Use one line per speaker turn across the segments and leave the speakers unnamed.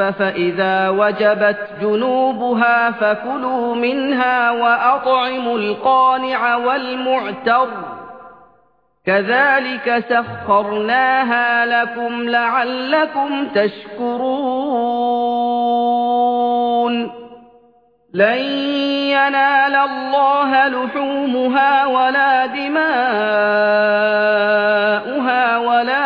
فإذا وجبت جنوبها فكلوا منها وأطعموا القانع والمعتر. كذلك سخرناها لكم لعلكم تشكرون. لن ينال الله لحومها ولا دماؤها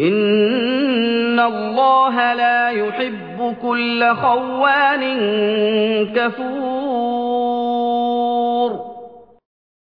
إن الله لا يحب كل خوان كفور